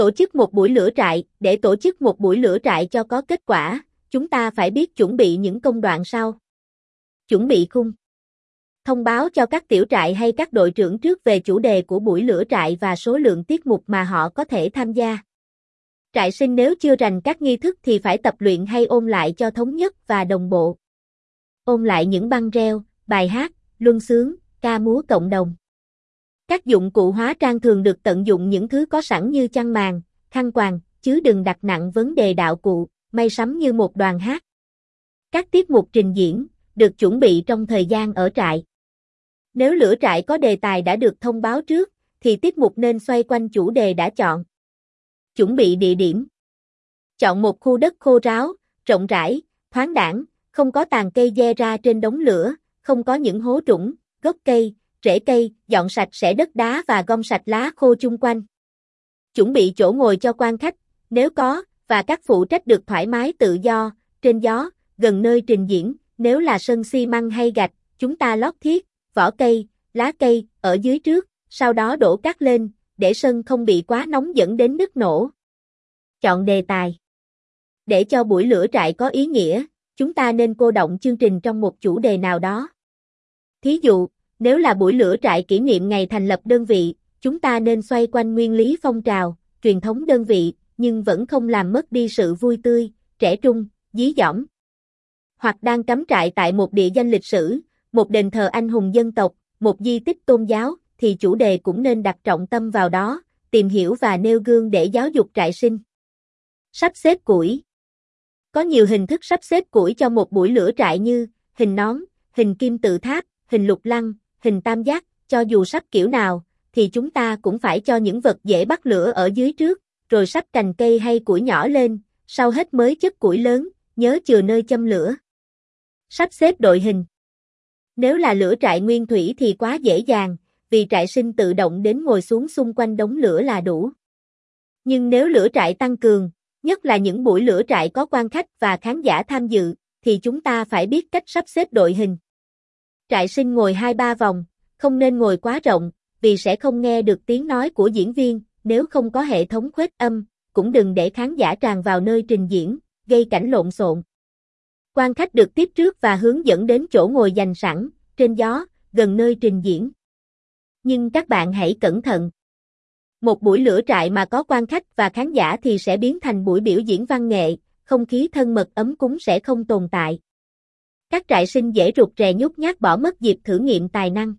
Tổ chức một buổi lửa trại, để tổ chức một buổi lửa trại cho có kết quả, chúng ta phải biết chuẩn bị những công đoạn sau. Chuẩn bị khung. Thông báo cho các tiểu trại hay các đội trưởng trước về chủ đề của buổi lửa trại và số lượng tiết mục mà họ có thể tham gia. Trại sinh nếu chưa rành các nghi thức thì phải tập luyện hay ôn lại cho thống nhất và đồng bộ. Ôn lại những băng reo, bài hát, luân sướng, ca múa cộng đồng. Các dụng cụ hóa trang thường được tận dụng những thứ có sẵn như chăn màn, khăn quàng, chứ đừng đặt nặng vấn đề đạo cụ, may sắm như một đoàn hát. Các tiết mục trình diễn, được chuẩn bị trong thời gian ở trại. Nếu lửa trại có đề tài đã được thông báo trước, thì tiết mục nên xoay quanh chủ đề đã chọn. Chuẩn bị địa điểm. Chọn một khu đất khô ráo, rộng rãi, thoáng đẳng, không có tàn cây dè ra trên đống lửa, không có những hố trũng, gốc cây, rễ cây, dọn sạch sẽ đất đá và gom sạch lá khô chung quanh. Chuẩn bị chỗ ngồi cho quan khách, nếu có, và các phụ trách được thoải mái tự do, trên gió, gần nơi trình diễn, nếu là sân xi măng hay gạch, chúng ta lót thiết, vỏ cây, lá cây, ở dưới trước, sau đó đổ cát lên, để sân không bị quá nóng dẫn đến nứt nổ. Chọn đề tài Để cho buổi lửa trại có ý nghĩa, chúng ta nên cô động chương trình trong một chủ đề nào đó. Thí dụ, nếu là buổi lửa trại kỷ niệm ngày thành lập đơn vị, chúng ta nên xoay quanh nguyên lý phong trào, truyền thống đơn vị, nhưng vẫn không làm mất đi sự vui tươi, trẻ trung, dí dỏm. Hoặc đang cắm trại tại một địa danh lịch sử, một đền thờ anh hùng dân tộc, một di tích tôn giáo, thì chủ đề cũng nên đặt trọng tâm vào đó, tìm hiểu và nêu gương để giáo dục trại sinh. Sắp xếp củi Có nhiều hình thức sắp xếp củi cho một buổi lửa trại như hình nón, hình kim tự tháp, hình lục lăng, hình tam giác, cho dù sắp kiểu nào, thì chúng ta cũng phải cho những vật dễ bắt lửa ở dưới trước, rồi sắp cành cây hay củi nhỏ lên, sau hết mới chất củi lớn, nhớ chừa nơi châm lửa. Sắp xếp đội hình Nếu là lửa trại nguyên thủy thì quá dễ dàng, vì trại sinh tự động đến ngồi xuống xung quanh đống lửa là đủ. Nhưng nếu lửa trại tăng cường, nhất là những buổi lửa trại có quan khách và khán giả tham dự, thì chúng ta phải biết cách sắp xếp đội hình. Trại sinh ngồi 2-3 vòng, không nên ngồi quá rộng, vì sẽ không nghe được tiếng nói của diễn viên, nếu không có hệ thống khuếch âm, cũng đừng để khán giả tràn vào nơi trình diễn, gây cảnh lộn xộn. Quan khách được tiếp trước và hướng dẫn đến chỗ ngồi dành sẵn, trên gió, gần nơi trình diễn. Nhưng các bạn hãy cẩn thận. Một buổi lửa trại mà có quan khách và khán giả thì sẽ biến thành buổi biểu diễn văn nghệ, không khí thân mật ấm cúng sẽ không tồn tại. Các trại sinh dễ rụt rè nhút nhát bỏ mất dịp thử nghiệm tài năng.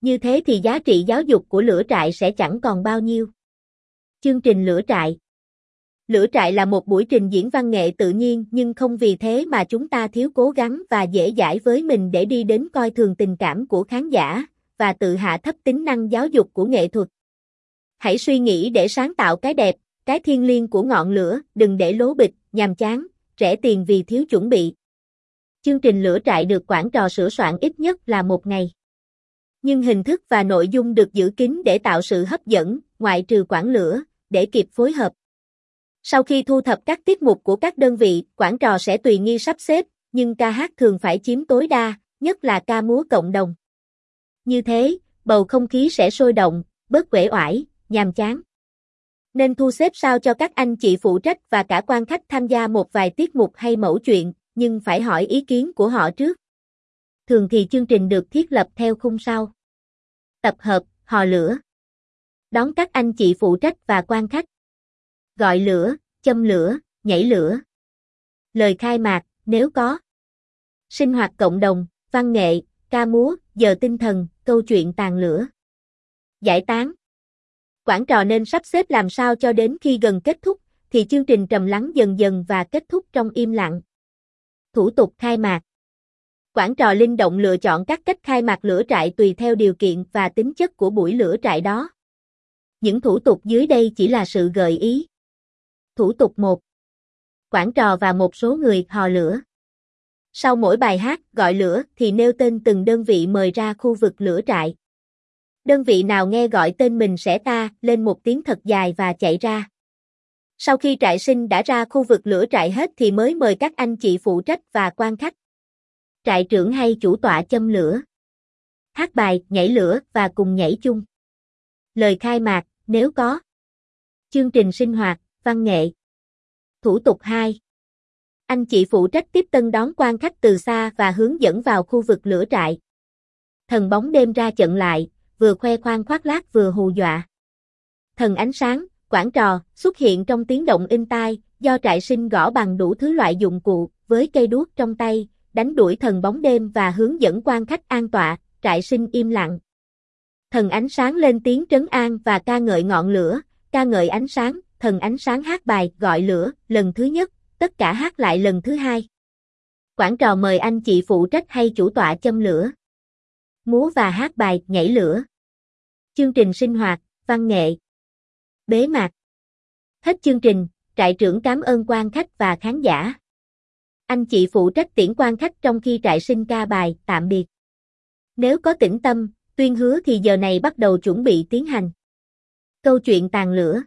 Như thế thì giá trị giáo dục của lửa trại sẽ chẳng còn bao nhiêu. Chương trình lửa trại Lửa trại là một buổi trình diễn văn nghệ tự nhiên nhưng không vì thế mà chúng ta thiếu cố gắng và dễ dãi với mình để đi đến coi thường tình cảm của khán giả và tự hạ thấp tính năng giáo dục của nghệ thuật. Hãy suy nghĩ để sáng tạo cái đẹp, cái thiên liêng của ngọn lửa, đừng để lố bịch, nhàm chán, rẻ tiền vì thiếu chuẩn bị. Chương trình lửa trại được quản trò sửa soạn ít nhất là một ngày. Nhưng hình thức và nội dung được giữ kín để tạo sự hấp dẫn, ngoại trừ quản lửa, để kịp phối hợp. Sau khi thu thập các tiết mục của các đơn vị, quản trò sẽ tùy nghi sắp xếp, nhưng ca hát thường phải chiếm tối đa, nhất là ca múa cộng đồng. Như thế, bầu không khí sẽ sôi động, bớt quể oải, nhàm chán. Nên thu xếp sao cho các anh chị phụ trách và cả quan khách tham gia một vài tiết mục hay mẫu chuyện, nhưng phải hỏi ý kiến của họ trước. Thường thì chương trình được thiết lập theo khung sau. Tập hợp, hò lửa. Đón các anh chị phụ trách và quan khách. Gọi lửa, châm lửa, nhảy lửa. Lời khai mạc, nếu có. Sinh hoạt cộng đồng, văn nghệ, ca múa, giờ tinh thần, câu chuyện tàn lửa. Giải tán. Quảng trò nên sắp xếp làm sao cho đến khi gần kết thúc, thì chương trình trầm lắng dần dần và kết thúc trong im lặng. Thủ tục khai mạc Quảng trò linh động lựa chọn các cách khai mạc lửa trại tùy theo điều kiện và tính chất của buổi lửa trại đó. Những thủ tục dưới đây chỉ là sự gợi ý. Thủ tục 1. Quảng trò và một số người hò lửa. Sau mỗi bài hát gọi lửa thì nêu tên từng đơn vị mời ra khu vực lửa trại. Đơn vị nào nghe gọi tên mình sẽ ta lên một tiếng thật dài và chạy ra. Sau khi trại sinh đã ra khu vực lửa trại hết thì mới mời các anh chị phụ trách và quan khách. Trại trưởng hay chủ tọa châm lửa. Hát bài, nhảy lửa và cùng nhảy chung. Lời khai mạc, nếu có. Chương trình sinh hoạt, văn nghệ. Thủ tục 2. Anh chị phụ trách tiếp tân đón quan khách từ xa và hướng dẫn vào khu vực lửa trại. Thần bóng đêm ra trận lại, vừa khoe khoang khoác lác vừa hù dọa. Thần ánh sáng, quảng trò, xuất hiện trong tiếng động in tai, do trại sinh gõ bằng đủ thứ loại dụng cụ, với cây đuốc trong tay, đánh đuổi thần bóng đêm và hướng dẫn quan khách an tọa, trại sinh im lặng. Thần ánh sáng lên tiếng trấn an và ca ngợi ngọn lửa, ca ngợi ánh sáng, thần ánh sáng hát bài gọi lửa, lần thứ nhất, tất cả hát lại lần thứ hai. Quảng trò mời anh chị phụ trách hay chủ tọa châm lửa. Múa và hát bài nhảy lửa. Chương trình sinh hoạt, văn nghệ. Bế mạc. Hết chương trình, trại trưởng cảm ơn quan khách và khán giả. Anh chị phụ trách tiễn quan khách trong khi trại sinh ca bài, tạm biệt. Nếu có tĩnh tâm, tuyên hứa thì giờ này bắt đầu chuẩn bị tiến hành. Câu chuyện tàn lửa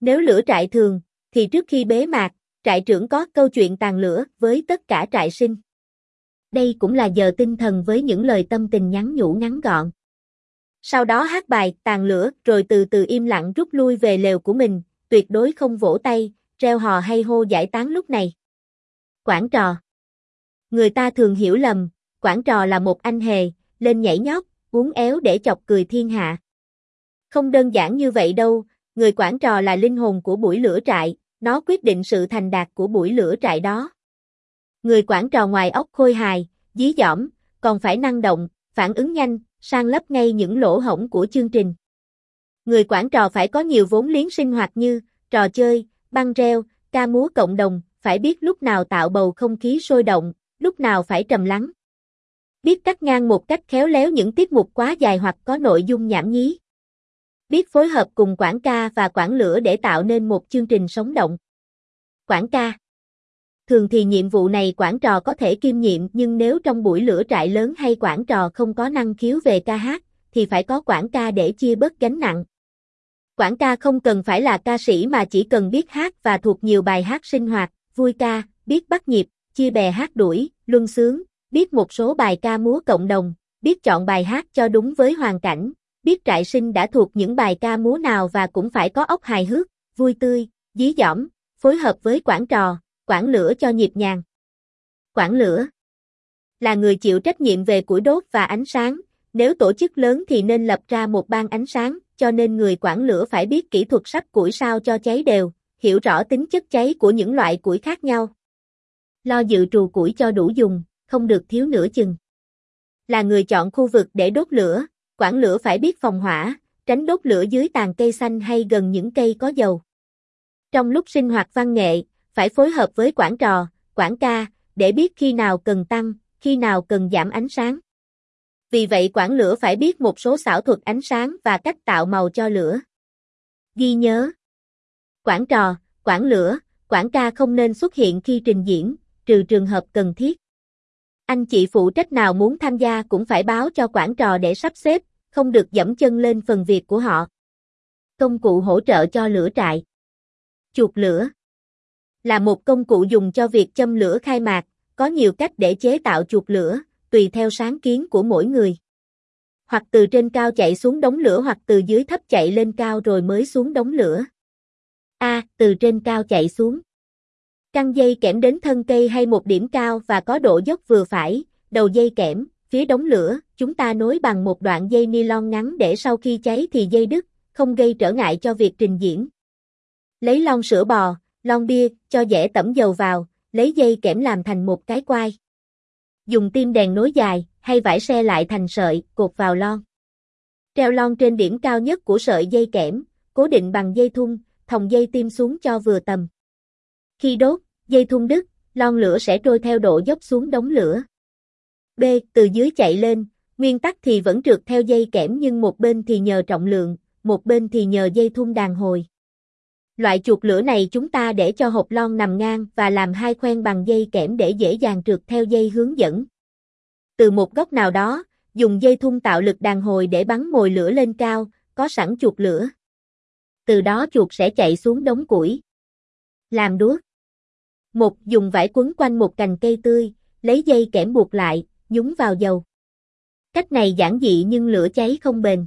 Nếu lửa trại thường, thì trước khi bế mạc, trại trưởng có câu chuyện tàn lửa với tất cả trại sinh. Đây cũng là giờ tinh thần với những lời tâm tình nhắn nhủ ngắn gọn. Sau đó hát bài tàn lửa rồi từ từ im lặng rút lui về lều của mình, tuyệt đối không vỗ tay, treo hò hay hô giải tán lúc này. Quảng trò Người ta thường hiểu lầm, Quảng trò là một anh hề, lên nhảy nhót, uống éo để chọc cười thiên hạ. Không đơn giản như vậy đâu, người quản trò là linh hồn của buổi lửa trại, nó quyết định sự thành đạt của buổi lửa trại đó. Người quản trò ngoài ốc khôi hài, dí dỏm, còn phải năng động, phản ứng nhanh, sang lấp ngay những lỗ hổng của chương trình. Người quản trò phải có nhiều vốn liếng sinh hoạt như trò chơi, băng reo, ca múa cộng đồng, phải biết lúc nào tạo bầu không khí sôi động, lúc nào phải trầm lắng. Biết cắt ngang một cách khéo léo những tiết mục quá dài hoặc có nội dung nhảm nhí biết phối hợp cùng quảng ca và quảng lửa để tạo nên một chương trình sống động. Quảng ca Thường thì nhiệm vụ này quản trò có thể kiêm nhiệm nhưng nếu trong buổi lửa trại lớn hay quản trò không có năng khiếu về ca hát, thì phải có quản ca để chia bớt gánh nặng. quản ca không cần phải là ca sĩ mà chỉ cần biết hát và thuộc nhiều bài hát sinh hoạt, vui ca, biết bắt nhịp, chia bè hát đuổi, luân sướng, biết một số bài ca múa cộng đồng, biết chọn bài hát cho đúng với hoàn cảnh, biết trại sinh đã thuộc những bài ca múa nào và cũng phải có ốc hài hước, vui tươi, dí dỏm, phối hợp với quản trò, quản lửa cho nhịp nhàng. Quản lửa là người chịu trách nhiệm về củi đốt và ánh sáng, nếu tổ chức lớn thì nên lập ra một ban ánh sáng, cho nên người quản lửa phải biết kỹ thuật sắp củi sao cho cháy đều, hiểu rõ tính chất cháy của những loại củi khác nhau. Lo dự trù củi cho đủ dùng, không được thiếu nửa chừng. Là người chọn khu vực để đốt lửa, quản lửa phải biết phòng hỏa, tránh đốt lửa dưới tàn cây xanh hay gần những cây có dầu. Trong lúc sinh hoạt văn nghệ, phải phối hợp với quản trò, quản ca, để biết khi nào cần tăng, khi nào cần giảm ánh sáng. Vì vậy quản lửa phải biết một số xảo thuật ánh sáng và cách tạo màu cho lửa. Ghi nhớ Quản trò, quản lửa, quản ca không nên xuất hiện khi trình diễn, trừ trường hợp cần thiết. Anh chị phụ trách nào muốn tham gia cũng phải báo cho quản trò để sắp xếp, không được dẫm chân lên phần việc của họ. Công cụ hỗ trợ cho lửa trại. Chuột lửa là một công cụ dùng cho việc châm lửa khai mạc, có nhiều cách để chế tạo chuột lửa, tùy theo sáng kiến của mỗi người. Hoặc từ trên cao chạy xuống đống lửa hoặc từ dưới thấp chạy lên cao rồi mới xuống đống lửa. A. từ trên cao chạy xuống. Căng dây kẽm đến thân cây hay một điểm cao và có độ dốc vừa phải, đầu dây kẽm, phía đống lửa, chúng ta nối bằng một đoạn dây nylon ngắn để sau khi cháy thì dây đứt, không gây trở ngại cho việc trình diễn. Lấy lon sữa bò, lon bia, cho dẻ tẩm dầu vào, lấy dây kẽm làm thành một cái quai. Dùng tim đèn nối dài, hay vải xe lại thành sợi, cột vào lon. Treo lon trên điểm cao nhất của sợi dây kẽm, cố định bằng dây thun, thòng dây tim xuống cho vừa tầm. Khi đốt, dây thun đứt, lon lửa sẽ trôi theo độ dốc xuống đống lửa. B. Từ dưới chạy lên, nguyên tắc thì vẫn trượt theo dây kẽm nhưng một bên thì nhờ trọng lượng, một bên thì nhờ dây thun đàn hồi. Loại chuột lửa này chúng ta để cho hộp lon nằm ngang và làm hai khoen bằng dây kẽm để dễ dàng trượt theo dây hướng dẫn. Từ một góc nào đó, dùng dây thun tạo lực đàn hồi để bắn mồi lửa lên cao, có sẵn chuột lửa. Từ đó chuột sẽ chạy xuống đống củi. Làm đuốc. Một, dùng vải quấn quanh một cành cây tươi, lấy dây kẽm buộc lại, nhúng vào dầu. Cách này giản dị nhưng lửa cháy không bền.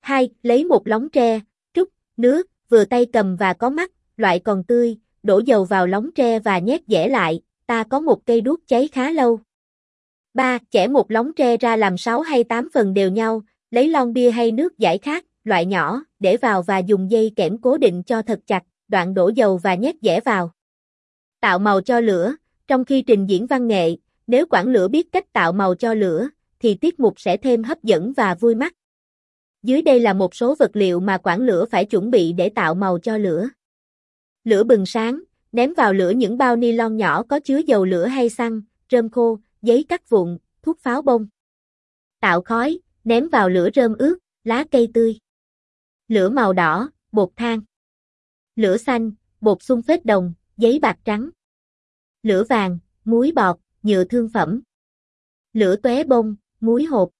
Hai, Lấy một lóng tre, trúc, nước, vừa tay cầm và có mắt, loại còn tươi, đổ dầu vào lóng tre và nhét dẻ lại, ta có một cây đuốc cháy khá lâu. 3. Chẻ một lóng tre ra làm 6 hay 8 phần đều nhau, lấy lon bia hay nước giải khát, loại nhỏ, để vào và dùng dây kẽm cố định cho thật chặt, đoạn đổ dầu và nhét dẻ vào. Tạo màu cho lửa, trong khi trình diễn văn nghệ, nếu quản lửa biết cách tạo màu cho lửa, thì tiết mục sẽ thêm hấp dẫn và vui mắt. Dưới đây là một số vật liệu mà quản lửa phải chuẩn bị để tạo màu cho lửa. Lửa bừng sáng, ném vào lửa những bao ni lon nhỏ có chứa dầu lửa hay xăng, rơm khô, giấy cắt vụn, thuốc pháo bông. Tạo khói, ném vào lửa rơm ướt, lá cây tươi. Lửa màu đỏ, bột than. Lửa xanh, bột xung phết đồng, giấy bạc trắng. Lửa vàng, muối bọt, nhựa thương phẩm. Lửa tóe bông, muối hộp.